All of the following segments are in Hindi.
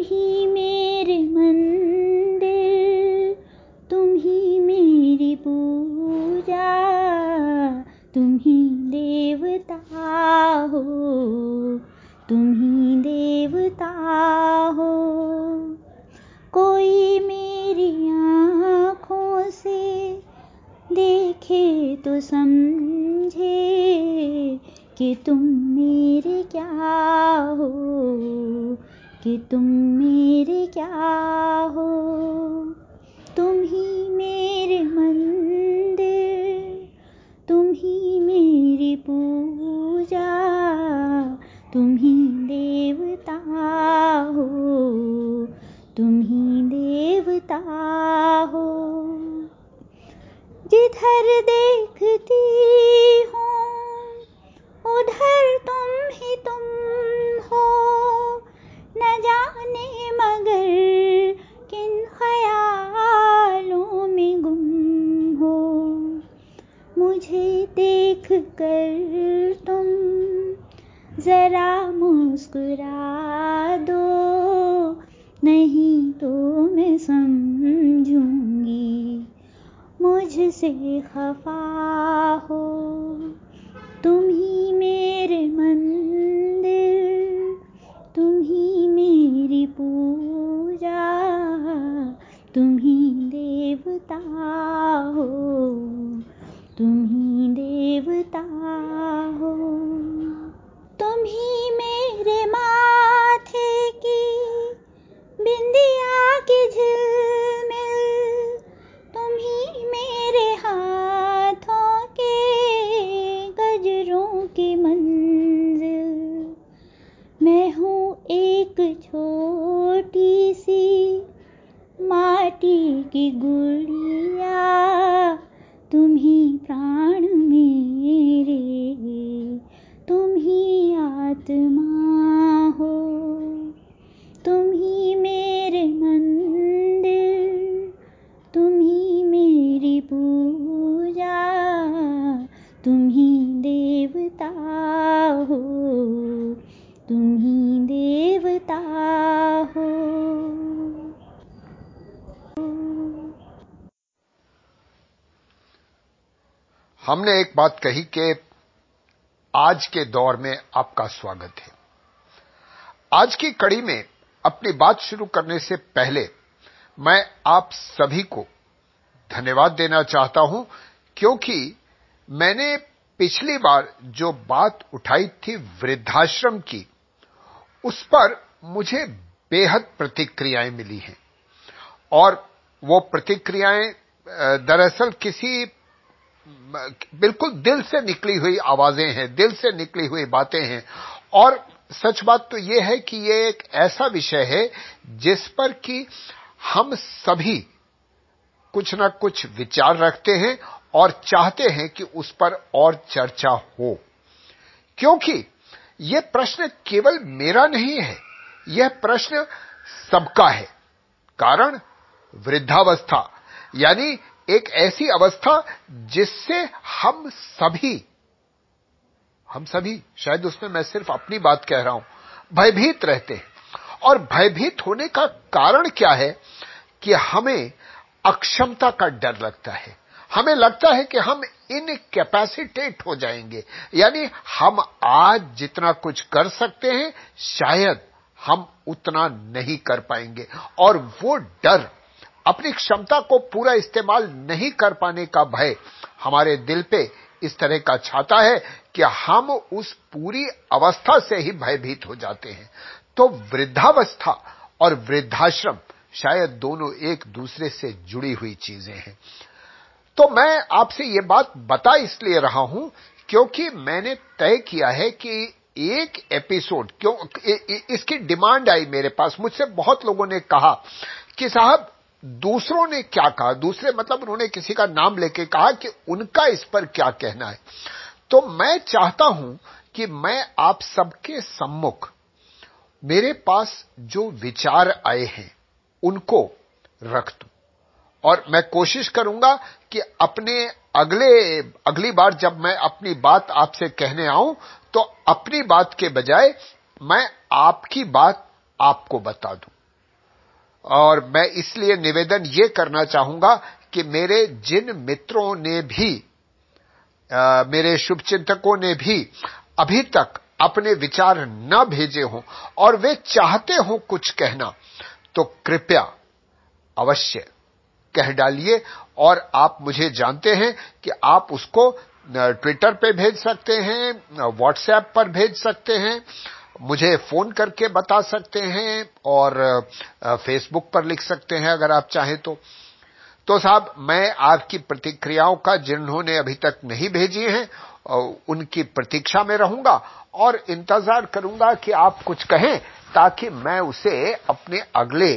ही हमने एक बात कही कि आज के दौर में आपका स्वागत है। आज की कड़ी में अपनी बात शुरू करने से पहले मैं आप सभी को धन्यवाद देना चाहता हूँ, क्योंकि मैंने पिछली बार जो बात उठाई थी वृद्धाश्रम की, उस पर मुझे बेहद प्रतिक्रियाएँ मिली हैं। और वो प्रतिक्रियाएँ दरअसल किसी बिल्कुल दिल से निकली हुई आवाज़ें हैं, दिल से निकली हुई बातें हैं। और सच बात तो ये है कि ये एक ऐसा विषय है जिस पर कि हम सभी कुछ ना कुछ विचार रखते हैं और चाहते हैं कि उस पर और चर्चा हो। क्योंकि यह प्रश्न केवल मेरा नहीं है, यह प्रश्न सबका है। कारण वृद्धावस्था, यानी एक ऐसी अवस्था जिससे हम सभी हम सभी, शायद उसमें मैं सिर्फ़ अपनी बात कह रहा हूँ, भयभीत रहते हैं। और भयभीत होने का कारण क्या है कि हमें अक्षमता का डर लगता है। हमें लगता है कि हम इनकैपेसिटेट हो जाएँगे। यानी हम आज जितना कुछ कर सकते हैं, शायद हम उतना नहीं कर पाएँगे। और वो डर अपनी क्षमता को पूरा इस्तेमाल नहीं कर पाने का भय हमारे दिल पे इस तरह का छाता है कि हम उस पूरी अवस्था से ही भयभीत हो जाते हैं। तो वृद्धावस्था और वृद्धाश्रम शायद दोनों एक दूसरे से जुड़ी हुई चीज़ें हैं। तो मैं आपसे ये बात बता इसलिए रहा हूँ क्योंकि मैंने तय किया है कि एक एपिसोड, क्यों इसकी डिमांड आई मेरे पास। मुझसे बहुत लोगों ने कहा कि साहब दूसरों ने क्या कहा? दूसरे मतलब उन्होंने किसी का नाम लेके कहा कि उनका इस पर क्या कहना है। तो मैं चाहता हूँ कि मैं आप सबके सम्मुख मेरे पास जो विचार आए हैं, उनको रख दू। और मैं कोशिश करूँगा कि अपने अगले, अगली बार जब मैं अपनी बात आपसे कहने आऊँ तो अपनी बात के बजाय मैं आपकी बात आपको बता दूँ। और मैं इसलिए निवेदन ये करना चाहूँगा कि मेरे जिन मित्रों ने भी आ, मेरे शुभचिंतकों ने भी अभी तक अपने विचार न भेजे हों और वे चाहते हों कुछ कहना तो कृपया अवश्य कह डालिए और आप मुझे जानते हैं कि आप उसको ट्विटर पे भेज सकते हैं व्हाट्सएप पर भेज सकते हैं मुझे फ़ोन करके बता सकते हैं और फेसबुक पर लिख सकते हैं अगर आप चाहें तो। तो साहब, मैं आपकी प्रतिक्रियाओं का जिन्होंने अभी तक नहीं भेजी हैं उनकी प्रतीक्षा में रहूँगा और इंतज़ार करूँगा कि आप कुछ कहें ताकि मैं उसे अपने अगले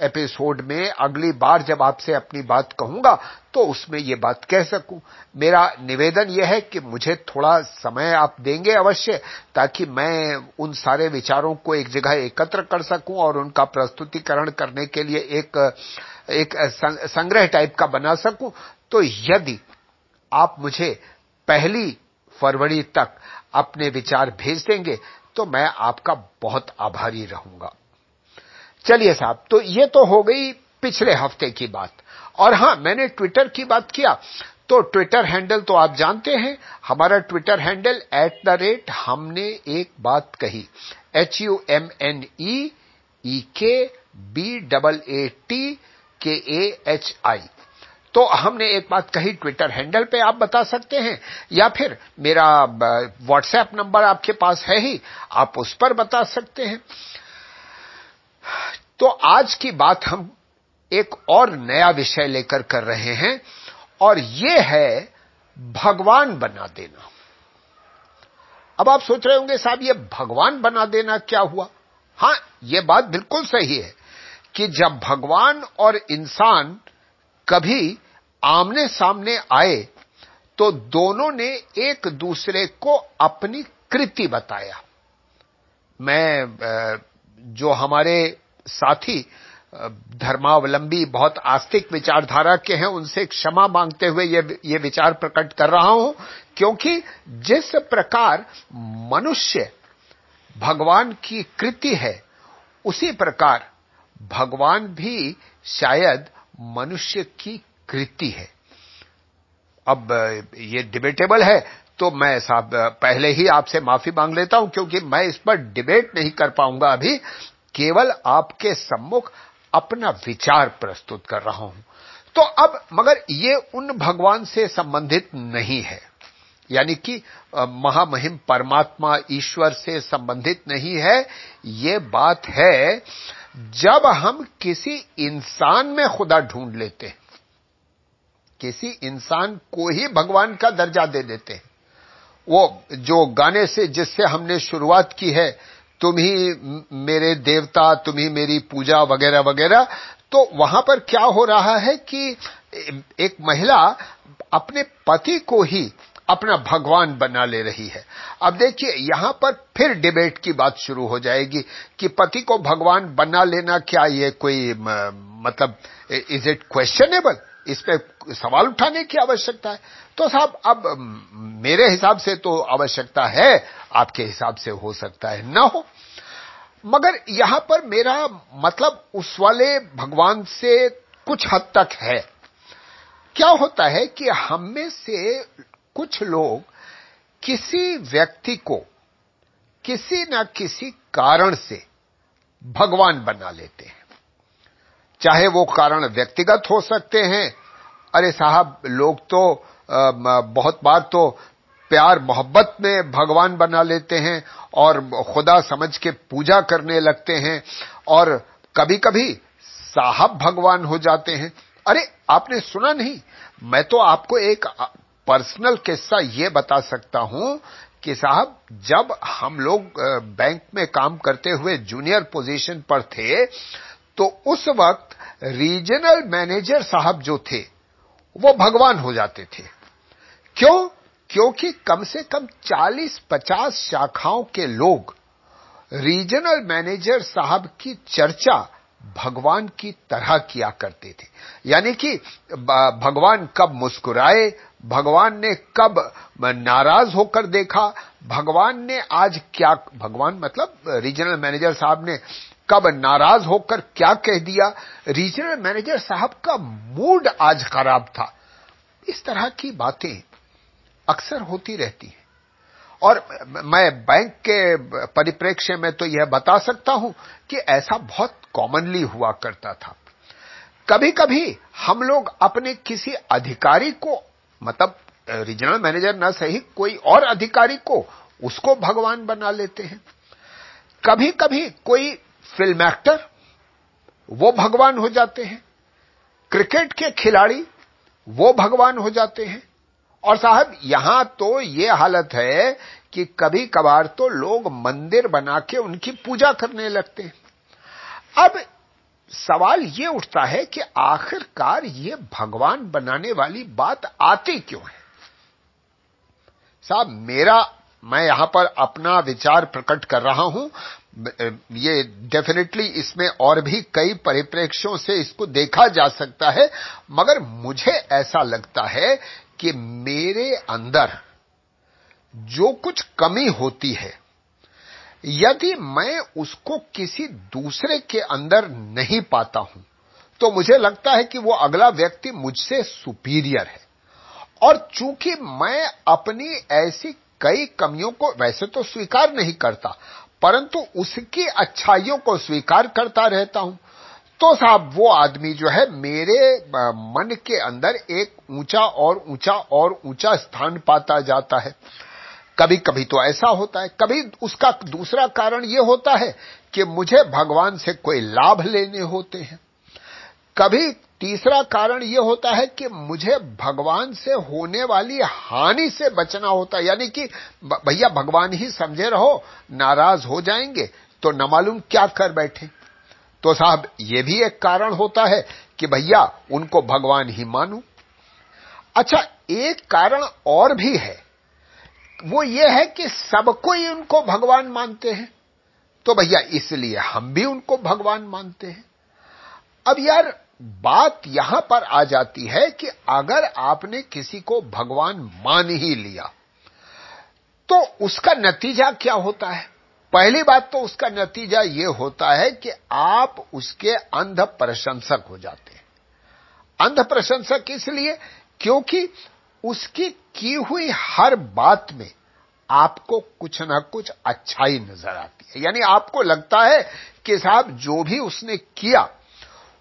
एपिसोड में अगली बार जब आपसे अपनी बात कहूँगा तो उसमें ये बात कह सकूँ। मेरा निवेदन यह है कि मुझे थोड़ा समय आप देंगे अवश्य, ताकि मैं उन सारे विचारों को एक जगह एकत्र कर सकूँ और उनका प्रस्तुतिकरण करने के लिए एक एक संग्रह टाइप का बना सकूँ। तो यदि आप मुझे पहली फरवरी तक अपने विचार भेज देंगे तो मैं आपका बहुत आभारी रहूँगा। चलिए साहब तो ये तो हो गई पिछले हफ़्ते की बात। और हाँ, मैंने ट्विटर की बात किया। तो ट्विटर हैंडल तो आप जानते हैं, हमारा Twitter handle at the rate हमने एक बात कही। H U M N E E K B double A T के ए एच आई तो हमने एक बात कही, ट्विटर हैंडल पे आप बता सकते हैं, या फिर मेरा व्हाट्सएप नंबर आपके पास है ही, आप उस पर बता सकते हैं। तो आज की बात हम एक और नया विषय लेकर कर रहे हैं, और ये है भगवान बना देना। अब आप सोच रहे होंगे, साहब, ये भगवान बना देना क्या हुआ? हाँ, ये बात बिल्कुल सही है कि जब भगवान और इंसान कभी आमने सामने आए तो दोनों ने एक दूसरे को अपनी कृति बताया। मैं जो हमारे साथी धर्मावलंबी, बहुत आस्तिक विचारधारा के हैं, उनसे क्षमा मांगते हुए ये ये विचार प्रकट कर रहा हूँ, क्योंकि जिस प्रकार मनुष्य भगवान की कृति है, उसी प्रकार भगवान भी शायद मनुष्य की कृति है। अब ये डिबेटेबल है तो मैं साहब, पहले ही आपसे माफ़ी मांग लेता हूँ, क्योंकि मैं इस पर डिबेट नहीं कर पाऊँगा अभी। केवल आपके सम्मुख अपना विचार प्रस्तुत कर रहा हूँ। तो अब, मगर ये उन भगवान से संबंधित नहीं है। यानी कि महामहिम परमात्मा ईश्वर से संबंधित नहीं है। ये बात है, जब हम किसी इंसान में खुदा ढूंढ लेते हैं, किसी इंसान को ही भगवान का दर्जा दे देते हैं वो जो गाने से, जिससे हमने शुरुआत की है, तुम ही मेरे देवता, तुम ही मेरी पूजा वगैरह वगैरह तो वहाँ पर क्या हो रहा है कि एक महिला अपने पति को ही अपना भगवान बना ले रही है। अब देखिए, यहाँ पर फिर डिबेट की बात शुरू हो जाएगी कि पति को भगवान बना लेना क्या ये कोई मतलब इज़ इट क्वेश्चनेबल इस पे सवाल उठाने की आवश्यकता है। तो साहब, अब मेरे हिसाब से तो आवश्यकता है, आपके हिसाब से हो सकता है, ना हो। मगर यहाँ पर मेरा मतलब उस वाले भगवान से कुछ हद तक है। क्या होता है कि हम में से कुछ लोग किसी व्यक्ति को किसी न किसी कारण से भगवान बना लेते हैं। चाहे वो कारण व्यक्तिगत हो सकते हैं। अरे साहब, लोग तो बहुत बार तो प्यार, मोहब्बत में भगवान बना लेते हैं और खुदा समझ के पूजा करने लगते हैं और कभी कभी साहब भगवान हो जाते हैं। अरे, आपने सुना नहीं? मैं तो आपको एक पर्सनल किस्सा ये बता सकता हूँ कि साहब, जब हम लोग बैंक में काम करते हुए जूनियर पोजीशन पर थे तो उस वक्त रीजनल मैनेजर साहब जो थे, वो भगवान हो जाते थे। क्यों? क्योंकि कम से कम 40-50 शाखाओं के लोग, रीजनल मैनेजर साहब की चर्चा भगवान की तरह किया करते थे। यानी कि भगवान कब मुस्कुराए, भगवान ने कब नाराज़ होकर देखा, भगवान ने आज क्या, भगवान मतलब रीजनल मैनेजर साहब ने कब नाराज़ होकर क्या कह दिया? रीजनल मैनेजर साहब का मूड आज खराब था। इस तरह की बातें अक्सर होती रहती हैं। और मैं बैंक के परिप्रेक्ष्य में तो यह बता सकता हूँ कि ऐसा बहुत कॉमनली हुआ करता था। कभी कभी हम लोग अपने किसी अधिकारी को मतलब रीजनल मैनेजर न सही, कोई और अधिकारी को, उसको भगवान बना लेते हैं। कभी कभी कोई फ़िल्म एक्टर, वो भगवान हो जाते हैं। क्रिकेट के खिलाड़ी, वो भगवान हो जाते हैं। और साहब, यहाँ तो ये हालत है कि कभी कभार तो लोग मंदिर बना के उनकी पूजा करने लगते हैं। अब सवाल ये उठता है कि आखिरकार ये भगवान बनाने वाली बात आती क्यों है? साहब, मेरा, मैं यहाँ पर अपना विचार प्रकट कर रहा हूँ। ये डेफिनेटली इसमें और भी कई परिप्रेक्ष्यों से इसको देखा जा सकता है, मगर मुझे ऐसा लगता है कि मेरे अंदर जो कुछ कमी होती है, यदि मैं उसको किसी दूसरे के अंदर नहीं पाता हूँ तो मुझे लगता है कि वो अगला व्यक्ति मुझसे सुपीरियर है। और चूँकि मैं अपनी ऐसी कई कमियों को वैसे तो स्वीकार नहीं करता परंतु उसकी अच्छाइयों को स्वीकार करता रहता हूँ। तो साहब, वो आदमी जो है, मेरे मन के अंदर एक ऊँचा और ऊँचा और ऊँचा स्थान पाता जाता है। कभी कभी तो ऐसा होता है। कभी उसका दूसरा कारण यह होता है कि मुझे भगवान से कोई लाभ लेने होते हैं। कभी तीसरा कारण यह होता है कि मुझे भगवान से होने वाली हानि से बचना होता है। यानी कि भैया भगवान ही समझे रहो, नाराज़ हो जाएँगे तो न मालूम क्या कर बैठे। तो साहब, ये भी एक कारण होता है कि भैया, उनको भगवान ही मानू। अच्छा एक कारण और भी है। वो ये है कि सबको ही उनको भगवान मानते हैं। तो भैया, इसलिए हम भी उनको भगवान मानते हैं। अब यार बात यहाँ पर आ जाती है कि अगर आपने किसी को भगवान मान ही लिया तो उसका नतीजा क्या होता है? पहली बात तो उसका नतीजा यह होता है कि आप उसके अंध प्रशंसक हो जाते हैं। अंध प्रशंसक इसलिए क्योंकि उसकी की हुई हर बात में आपको कुछ ना कुछ अच्छाई नज़र आती है। यानी आपको लगता है कि साहब, जो भी उसने किया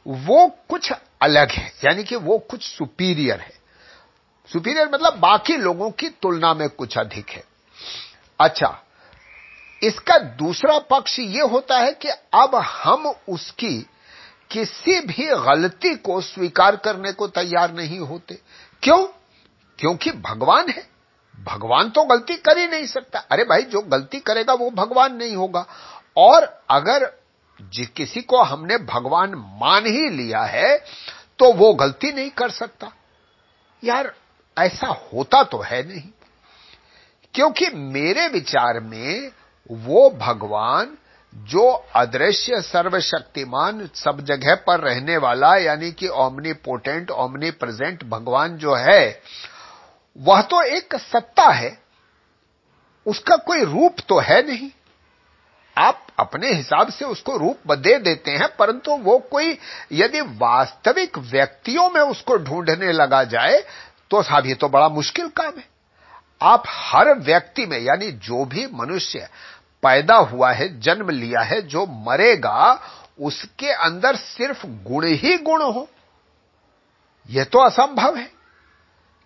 वो कुछ अलग है, यानी कि वो कुछ सुपीरियर है। सुपीरियर मतलब बाकी लोगों की तुलना में कुछ अधिक है। अच्छा इसका दूसरा पक्ष ये होता है कि अब हम उसकी किसी भी गलती को स्वीकार करने को तैयार नहीं होते। क्यों? क्योंकि भगवान है। भगवान तो गलती कर ही नहीं सकता। अरे भाई, जो गलती करेगा वो भगवान नहीं होगा। और अगर जिस किसी को हमने भगवान मान ही लिया है तो वो गलती नहीं कर सकता। यार, ऐसा होता तो है नहीं। क्योंकि मेरे विचार में वो भगवान जो अदृश्य, सर्वशक्तिमान सब जगह पर रहने वाला, यानी कि ओमनी पोटेंट ओमनी प्रेजेंट भगवान जो है, वह तो एक सत्ता है। उसका कोई रूप तो है नहीं। आप अपने हिसाब से उसको रूप दे देते हैं, परंतु वो कोई यदि वास्तविक व्यक्तियों में उसको ढूँढने लगा जाए तो साहब ये तो बड़ा मुश्किल काम है। आप हर व्यक्ति में, यानी जो भी मनुष्य पैदा हुआ है, जन्म लिया है, जो मरेगा, उसके अंदर सिर्फ़ गुण ही गुण हो। यह तो असंभव है।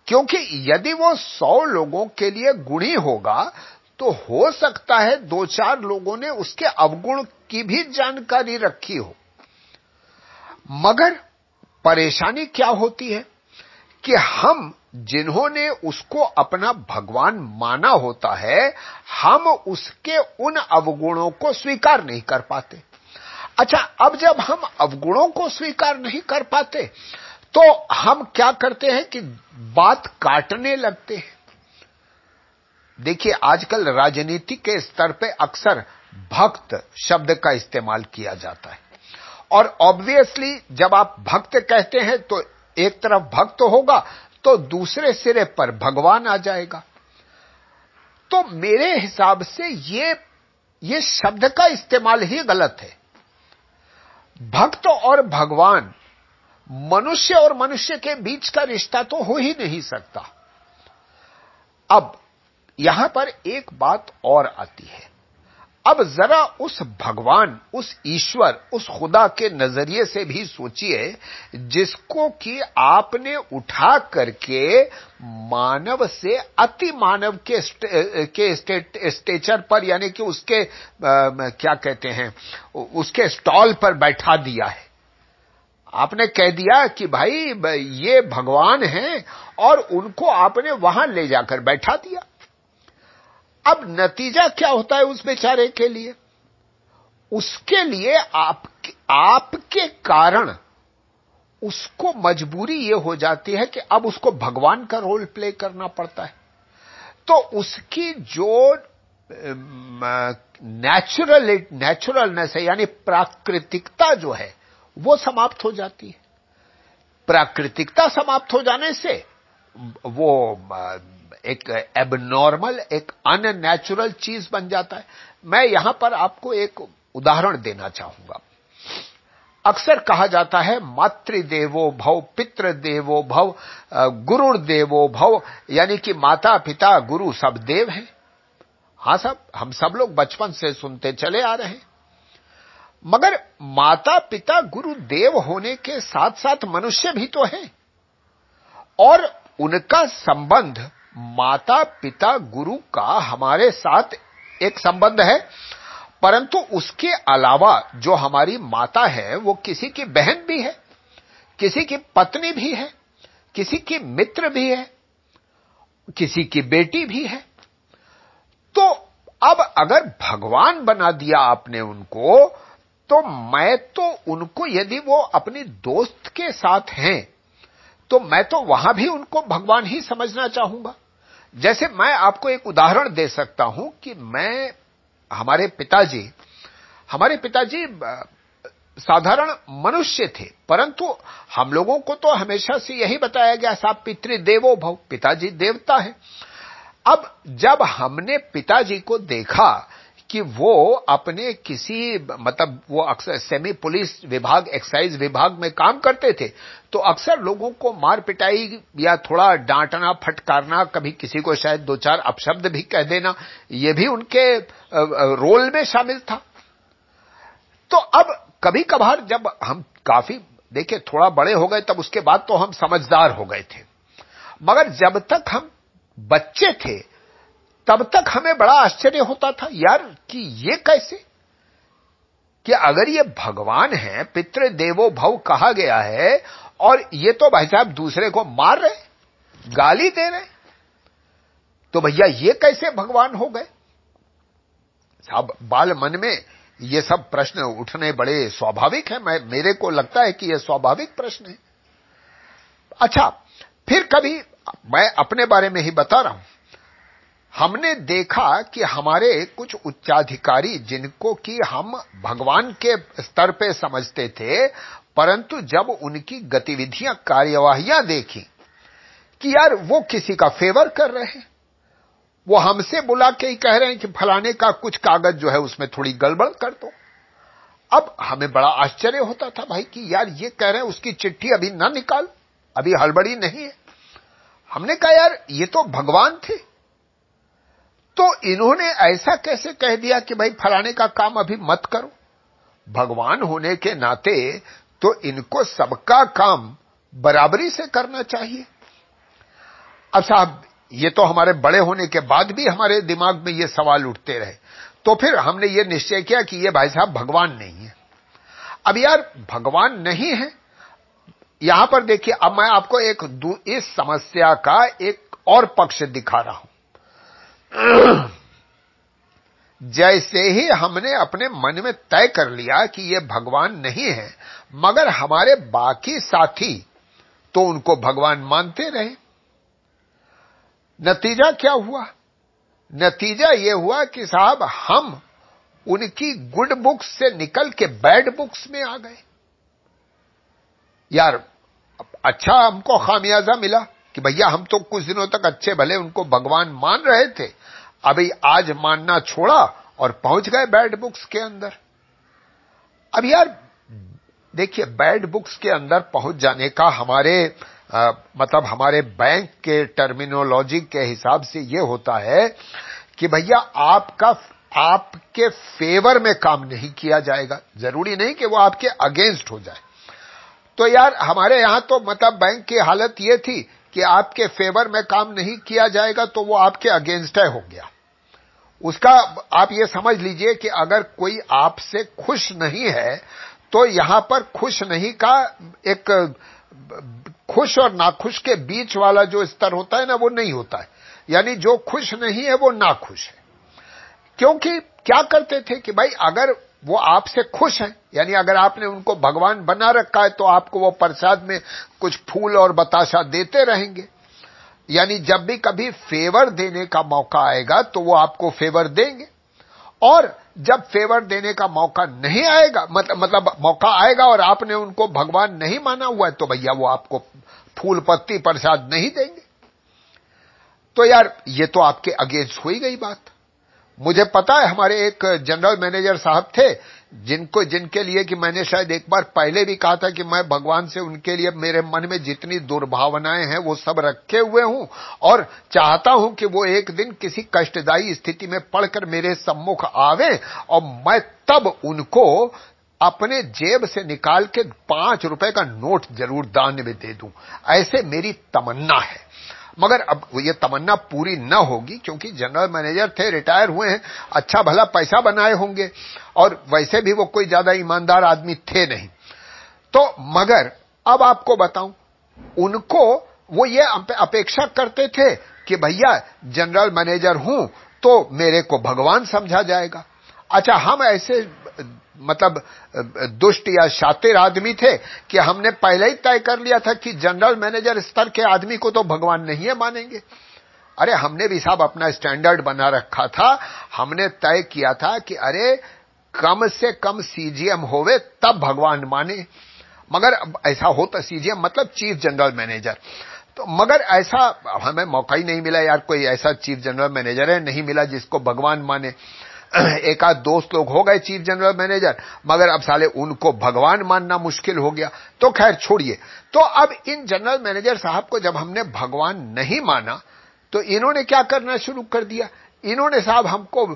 क्योंकि यदि वो सौ लोगों के लिए गुणी होगा तो हो सकता है दो चार लोगों ने उसके अवगुण की भी जानकारी रखी हो। मगर परेशानी क्या होती है कि हम जिन्होंने उसको अपना भगवान माना होता है, हम उसके उन अवगुणों को स्वीकार नहीं कर पाते। अच्छा अब जब हम अवगुणों को स्वीकार नहीं कर पाते तो हम क्या करते हैं कि बात काटने लगते हैं। देखिए, आजकल राजनीति के स्तर पे अक्सर भक्त शब्द का इस्तेमाल किया जाता है। और ऑब्वियसली जब आप भक्त कहते हैं तो एक तरफ़ भक्त होगा तो दूसरे सिरे पर भगवान आ जाएगा। तो मेरे हिसाब से ये ये शब्द का इस्तेमाल ही गलत है। भक्त और भगवान, मनुष्य और मनुष्य के बीच का रिश्ता तो हो ही नहीं सकता। अब यहाँ पर एक बात और आती है। अब जरा उस भगवान उस ईश्वर उस खुदा के नज़रिए से भी सोचिए जिसको कि आपने उठा करके मानव से अति मानव के के स्टेट स्टेचर पर यानी कि उसके आ, क्या कहते हैं उसके स्टॉल पर बैठा दिया है। आपने कह दिया कि भाई ये भगवान हैं और उनको आपने वहाँ ले जाकर बैठा दिया। अब नतीजा क्या होता है उस बेचारे के लिए? उसके लिए आप, आपके कारण उसको मजबूरी यह हो जाती है कि अब उसको भगवान का रोल प्ले करना पड़ता है। तो उसकी जो नेचुरल नेचुरलनेस है, यानी प्राकृतिकता जो है, वो समाप्त हो जाती है। प्राकृतिकता समाप्त हो जाने से वो एक एबनॉर्मल एक अननेचुरल चीज़ बन जाता है। मैं यहाँ पर आपको एक उदाहरण देना चाहूँगा। अक्सर कहा जाता है, मातृदेवो भव पितृ देवो भव गुरु देवो भव, यानी कि माता पिता गुरु सब देव हैं। हाँ सब, हम सब लोग बचपन से सुनते चले आ रहे हैं। मगर माता पिता गुरु देव होने के साथ साथ मनुष्य भी तो हैं। और उनका संबंध माता पिता गुरु का हमारे साथ एक संबंध है, परंतु उसके अलावा जो हमारी माता है, वो किसी की बहन भी है, किसी की पत्नी भी है, किसी की मित्र भी है, किसी की बेटी भी है। तो अब अगर भगवान बना दिया आपने उनको तो मैं तो उनको यदि वो अपनी दोस्त के साथ हैं तो मैं तो वहाँ भी उनको भगवान ही समझना चाहूँगा। जैसे मैं आपको एक उदाहरण दे सकता हूँ कि मैं, हमारे पिताजी हमारे पिताजी साधारण मनुष्य थे, परंतु हम लोगों को तो हमेशा से यही बताया गया, साहब पितृदेवो भव, पिताजी देवता है। अब जब हमने पिताजी को देखा कि वो अपने किसी मतलब वो अक्सर सेमी पुलिस विभाग एक्साइज विभाग में काम करते थे। तो अक्सर लोगों को मार पिटाई या थोड़ा डांटना, फटकारना, कभी किसी को शायद दो चार अपशब्द भी कह देना, ये भी उनके रोल में शामिल था। तो अब कभी कभार जब हम काफ़ी, देखिए, थोड़ा बड़े हो गए, तब उसके बाद तो हम समझदार हो गए थे। मगर जब तक हम बच्चे थे तब तक हमें बड़ा आश्चर्य होता था, यार, कि ये कैसे? कि अगर ये भगवान है पितृ देवो भव कहा गया है, और ये तो भाई साहब दूसरे को मार रहे गाली दे रहे तो भैया ये कैसे भगवान हो गए? साहब, बाल मन में ये सब प्रश्न उठने बड़े स्वाभाविक है। मैं, मेरे को लगता है कि ये स्वाभाविक प्रश्न है। अच्छा फिर कभी मैं अपने बारे में ही बता रहा हूँ। हमने देखा कि हमारे कुछ उच्चाधिकारी जिनको कि हम भगवान के स्तर पे समझते थे, परंतु जब उनकी गतिविधियाँ, कार्यवाहियाँ देखी कि यार वो किसी का फेवर कर रहे हैं, वो हमसे बुला के ही कह रहे हैं कि फलाने का कुछ कागज़ जो है उसमें थोड़ी गड़बड़ कर दो। अब हमें बड़ा आश्चर्य होता था भाई कि यार ये कह रहे हैं, उसकी चिट्ठी अभी ना निकाल, अभी हड़बड़ी नहीं है। हमने कहा, यार, ये तो भगवान थे। तो इन्होंने ऐसा कैसे कह दिया कि भाई फलाने का काम अभी मत करो? भगवान होने के नाते तो इनको सबका काम बराबरी से करना चाहिए। अब साहब, ये तो हमारे बड़े होने के बाद भी हमारे दिमाग में ये सवाल उठते रहे। तो फिर हमने ये निश्चय किया कि ये भाई साहब भगवान नहीं है। अब यार, भगवान नहीं है? यहाँ पर देखिए, अब मैं आपको एक इस समस्या का एक और पक्ष दिखा रहा हूँ। जैसे ही हमने अपने मन में तय कर लिया कि ये भगवान नहीं है, मगर हमारे बाकी साथी तो उनको भगवान मानते रहे नतीजा क्या हुआ? नतीजा ये हुआ कि साहब हम उनकी गुड बुक्स से निकल के बैड बुक्स में आ गए। यार अच्छा हमको खामियाजा मिला कि भैया हम तो कुछ दिनों तक अच्छे भले उनको भगवान मान रहे थे अभी आज मानना छोड़ा और पहुँच गए बैड बुक्स के अंदर। अब यार देखिए बैड बुक्स के अंदर पहुँच जाने का हमारे आ, मतलब हमारे बैंक के टर्मिनोलॉजी के हिसाब से ये होता है कि भैया आपका आपके फेवर में काम नहीं किया जाएगा। ज़रूरी नहीं कि वो आपके अगेंस्ट हो जाए। तो यार हमारे यहाँ तो मतलब बैंक की हालत ये थी कि आपके फेवर में काम नहीं किया जाएगा तो वो आपके अगेंस्ट है हो गया। उसका, आप ये समझ लीजिए कि अगर कोई आपसे खुश नहीं है तो यहाँ पर खुश नहीं का एक, खुश और नाखुश के बीच वाला जो स्तर होता है ना, वो नहीं होता है। यानी जो खुश नहीं है, वो नाखुश है। क्योंकि क्या करते थे कि भाई, अगर वो आपसे खुश हैं, यानी अगर आपने उनको भगवान बना रखा है तो आपको वो प्रसाद में कुछ फूल और बताशा देते रहेंगे। यानी जब भी कभी फेवर देने का मौका आएगा तो वो आपको फेवर देंगे। और जब फेवर देने का मौका नहीं आएगा मतलब मतलब मौका आएगा और आपने उनको भगवान नहीं माना हुआ है तो भैया वो आपको फूल पत्ती प्रसाद नहीं देंगे। तो यार, ये तो आपके अगेंस्ट हुई गई बात। मुझे पता है, हमारे एक जनरल मैनेजर साहब थे जिनको, जिनके लिए कि मैंने शायद एक बार पहले भी कहा था कि मैं भगवान से उनके लिए, मेरे मन में जितनी दुर्भावनाएँ हैं, वो सब रखे हुए हूँ और चाहता हूँ कि वो एक दिन किसी कष्टदायी स्थिति में पड़कर मेरे सम्मुख आवे और मैं तब उनको अपने जेब से निकाल के पाँच रुपए का नोट ज़रूर दान में दे दूँ। ऐसे मेरी तमन्ना है। मगर अब ये तमन्ना पूरी न होगी, क्योंकि जनरल मैनेजर थे रिटायर हुए हैं अच्छा भला पैसा बनाए होंगे, और वैसे भी वो कोई ज़्यादा ईमानदार आदमी थे नहीं। तो मगर अब आपको बताऊँ, उनको वो ये अपेक्षा करते थे कि भैया जनरल मैनेजर हूँ तो मेरे को भगवान समझा जाएगा। अच्छा हम ऐसे मतलब दुष्ट या शातिर आदमी थे कि हमने पहले ही तय कर लिया था कि जनरल मैनेजर स्तर के आदमी को तो भगवान नहीं है मानेंगे। अरे, हमने भी साहब अपना स्टैंडर्ड बना रखा था। हमने तय किया था कि अरे, कम से कम सीजीएम होवे तब भगवान माने। मगर ऐसा होता सीजीएम मतलब चीफ जनरल मैनेजर। तो मगर ऐसा हमें मौका ही नहीं मिला यार, कोई ऐसा चीफ जनरल मैनेजर है, नहीं मिला जिसको भगवान माने। एक आध दोस्त लोग हो गए चीफ जनरल मैनेजर, मगर अब साले उनको भगवान मानना मुश्किल हो गया। तो खैर छोड़िए। तो अब इन जनरल मैनेजर साहब को जब हमने भगवान नहीं माना तो इन्होंने क्या करना शुरू कर दिया? इन्होंने साहब हमको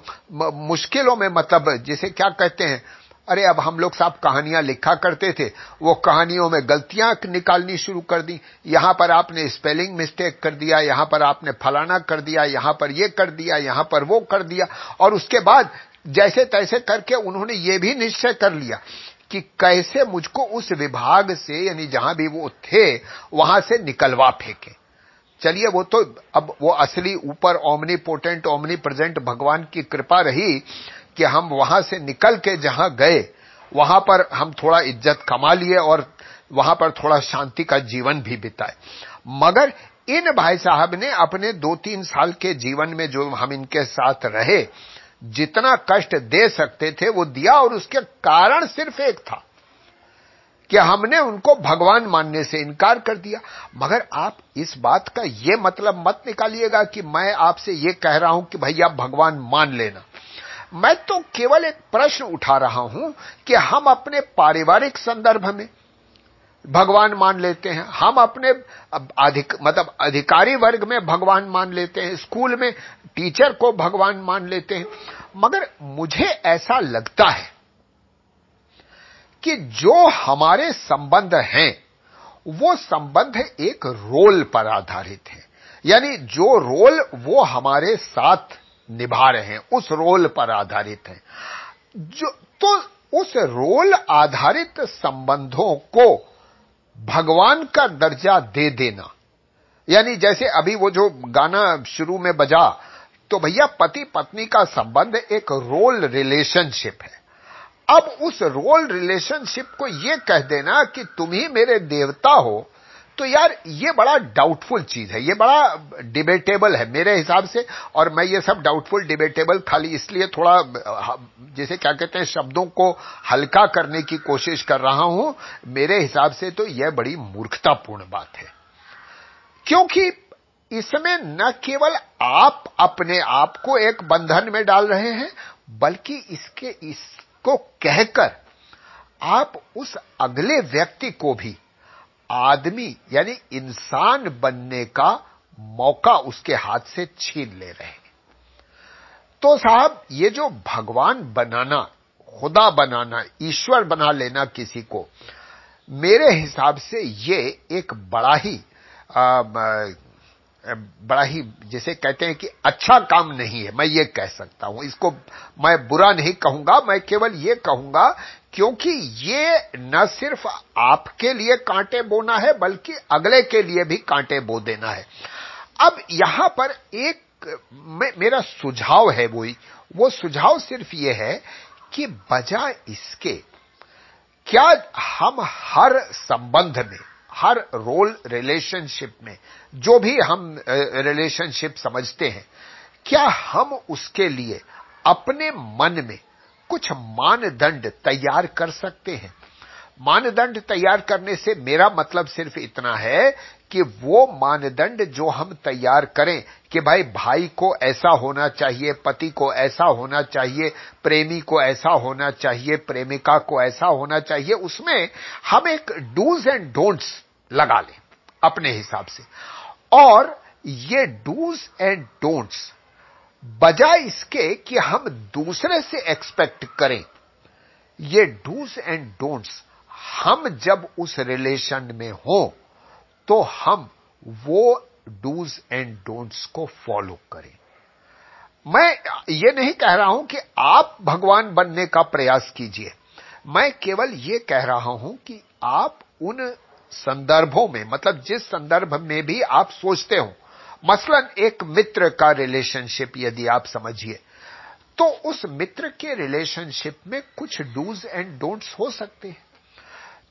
मुश्किलों में मतलब जिसे क्या कहते हैं अरे, अब हम लोग साहब कहानियाँ लिखा करते थे, वो कहानियों में गलतियाँ निकालनी शुरू कर दी। यहाँ पर आपने स्पेलिंग मिस्टेक कर दिया, यहाँ पर आपने फलाना कर दिया, यहाँ पर ये कर दिया, यहाँ पर वो कर दिया, और उसके बाद जैसे तैसे करके उन्होंने ये भी निश्चय कर लिया कि कैसे मुझको उस विभाग से, यानी जहाँ भी वो थे, वहाँ से निकलवा फेंके। चलिए, वो तो अब वो असली, ऊपर ओमनी पोटेंट ओमनी प्रेजेंट भगवान की कृपा रही कि हम वहाँ से निकल के जहाँ गए, वहाँ पर हम थोड़ा इज़्ज़त कमा लिए और वहाँ पर थोड़ा शांति का जीवन भी बिताए। मगर इन भाई साहब ने अपने दो तीन साल के जीवन में जो हम इनके साथ रहे, जितना कष्ट दे सकते थे, वो दिया और उसके कारण सिर्फ़ एक था कि हमने उनको भगवान मानने से इनकार कर दिया। मगर आप इस बात का ये मतलब मत निकालिएगा कि मैं आपसे ये कह रहा हूँ कि भैया भगवान मान लेना। मैं तो केवल एक प्रश्न उठा रहा हूँ कि हम अपने पारिवारिक संदर्भ में भगवान मान लेते हैं। हम अपने अधिक मतलब अधिकारी वर्ग में भगवान मान लेते हैं। स्कूल में टीचर को भगवान मान लेते हैं। मगर मुझे ऐसा लगता है कि जो हमारे संबंध हैं, वो संबंध एक रोल पर आधारित है। यानी जो रोल वो हमारे साथ निभा रहे हैं, उस रोल पर आधारित है। जो तो उस रोल आधारित संबंधों को भगवान का दर्जा दे देना। यानी जैसे अभी वो जो गाना शुरू में बजा तो भैया पति पत्नी का संबंध एक रोल रिलेशनशिप है। अब उस रोल रिलेशनशिप को ये कह देना कि तुम ही मेरे देवता हो तो यार, ये बड़ा डाउटफुल चीज़ है, ये बड़ा डिबेटेबल है मेरे हिसाब से, और मैं ये सब डाउटफुल डिबेटेबल खाली इसलिए थोड़ा जैसे क्या कहते हैं, शब्दों को हल्का करने की कोशिश कर रहा हूँ, मेरे हिसाब से तो यह बड़ी मूर्खतापूर्ण बात है। क्योंकि इसमें न केवल आप अपने आप को एक बंधन में डाल रहे हैं, बल्कि इसके, इसको कहकर आप उस अगले व्यक्ति को भी आदमी यानी इंसान बनने का मौका उसके हाथ से छीन ले रहे हैं। तो साहब ये जो भगवान बनाना खुदा बनाना ईश्वर बना लेना किसी को मेरे हिसाब से ये एक बड़ा ही आ, बड़ा ही, जैसे कहते हैं कि अच्छा काम नहीं है, मैं ये कह सकता हूँ। इसको मैं बुरा नहीं कहूँगा, मैं केवल ये कहूँगा, क्योंकि ये न सिर्फ़ आपके लिए कांटे बोना है, बल्कि अगले के लिए भी कांटे बो देना है। अब यहाँ पर एक मेरा सुझाव है वो वो सुझाव सिर्फ़ ये है कि बजाय इसके, क्या हम हर संबंध में हर रोल रिलेशनशिप में, जो भी हम रिलेशनशिप समझते हैं, क्या हम उसके लिए अपने मन में कुछ मानदंड तैयार कर सकते हैं? मानदंड तैयार करने से मेरा मतलब सिर्फ़ इतना है कि वो मानदंड जो हम तैयार करें कि भाई भाई को ऐसा होना चाहिए, पति को ऐसा होना चाहिए, प्रेमी को ऐसा होना चाहिए, प्रेमिका को ऐसा होना चाहिए, उसमें हम एक डूज एंड डोंट्स लगा लें, अपने हिसाब से। और ये डूज एंड डोंट्स, बजाय इसके कि हम दूसरे से एक्सपेक्ट करें, ये डूज एंड डोंट्स, हम जब उस रिलेशन में हो तो हम वो डूज एंड डोंट्स को फॉलो करें। मैं ये नहीं कह रहा हूँ कि आप भगवान बनने का प्रयास कीजिए। मैं केवल ये कह रहा हूँ कि आप उन संदर्भों में मतलब जिस संदर्भ में भी आप सोचते हो। मसलन एक मित्र का रिलेशनशिप यदि आप समझिए तो उस मित्र के रिलेशनशिप में कुछ डूज एंड डोंट्स हो सकते हैं।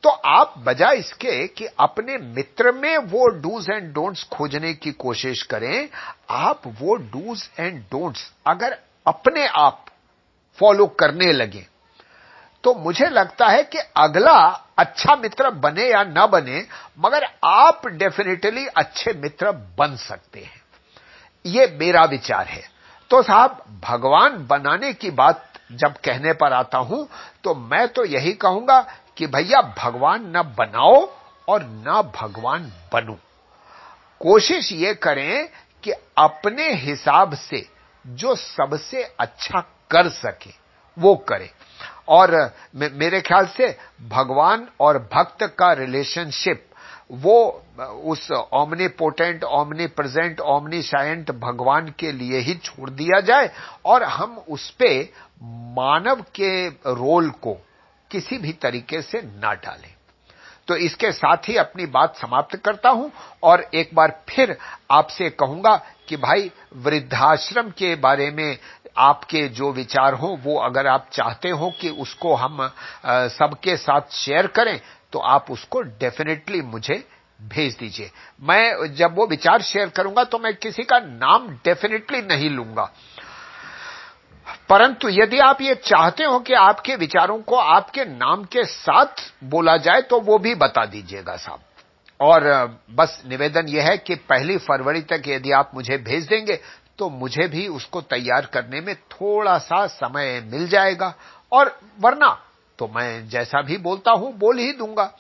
तो आप बजाय इसके कि अपने मित्र में वो डूज एंड डोंट्स खोजने की कोशिश करें, आप वो डूज एंड डोंट्स अगर अपने आप फॉलो करने लगे तो मुझे लगता है कि अगला अच्छा मित्र बने या ना बने, मगर आप डेफिनेटली अच्छे मित्र बन सकते हैं। ये मेरा विचार है। तो साहब, भगवान बनाने की बात जब कहने पर आता हूँ तो मैं तो यही कहूँगा कि भैया, भगवान न बनाओ और न भगवान बनो। कोशिश ये करें कि अपने हिसाब से जो सबसे अच्छा कर सके, वो करें। और मेरे ख्याल से भगवान और भक्त का रिलेशनशिप वो उस omnipotent omnipresent omniscient भगवान के लिए ही छोड़ दिया जाए और हम उस पे मानव के रोल को किसी भी तरीके से ना डालें तो इसके साथ ही अपनी बात समाप्त करता हूँ और एक बार फिर आपसे कहूँगा कि भाई वृद्धाश्रम के बारे में आपके जो विचार हो, वो अगर आप चाहते हो कि उसको हम सबके साथ शेयर करें तो आप उसको डेफिनेटली मुझे भेज दीजिए। मैं जब वो विचार शेयर करूँगा तो मैं किसी का नाम डेफिनेटली नहीं लूँगा। परंतु यदि आप ये चाहते हो कि आपके विचारों को आपके नाम के साथ बोला जाए तो वो भी बता दीजिएगा साहब। और बस निवेदन यह है कि पहली फरवरी तक यदि आप मुझे भेज देंगे तो मुझे भी उसको तैयार करने में थोड़ा सा समय मिल जाएगा। और वरना तो मैं जैसा भी बोलता हूँ, बोल ही दूँगा।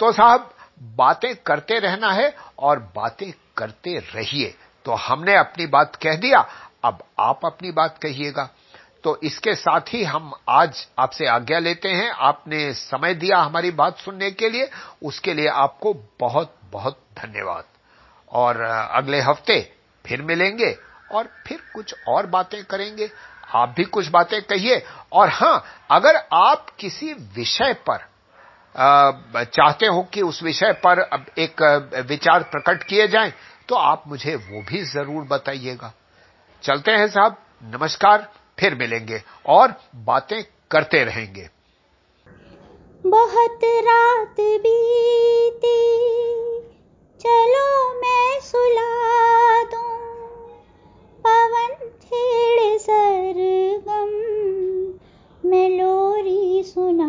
तो साहब, बातें करते रहना है और बातें करते रहिए। तो हमने अपनी बात कह दिया, अब आप अपनी बात कहिएगा। तो इसके साथ ही हम आज आपसे आज्ञा लेते हैं। आपने समय दिया हमारी बात सुनने के लिए। उसके लिए आपको बहुत बहुत धन्यवाद। और अगले हफ़्ते फिर मिलेंगे। और फिर कुछ और बातें करेंगे। आप भी कुछ बातें कहिए। और हाँ, अगर आप किसी विषय पर चाहते हो कि उस विषय पर एक विचार प्रकट किए जाएँ तो आप मुझे वो भी ज़रूर बताइएगा। चलते हैं साहब। नमस्कार। फिर मिलेंगे और बातें करते रहेंगे। बहुत रात बीती। चलो मैं सुला दूँ। पवन छेड़ सरगम मेलोरी लोरी सुना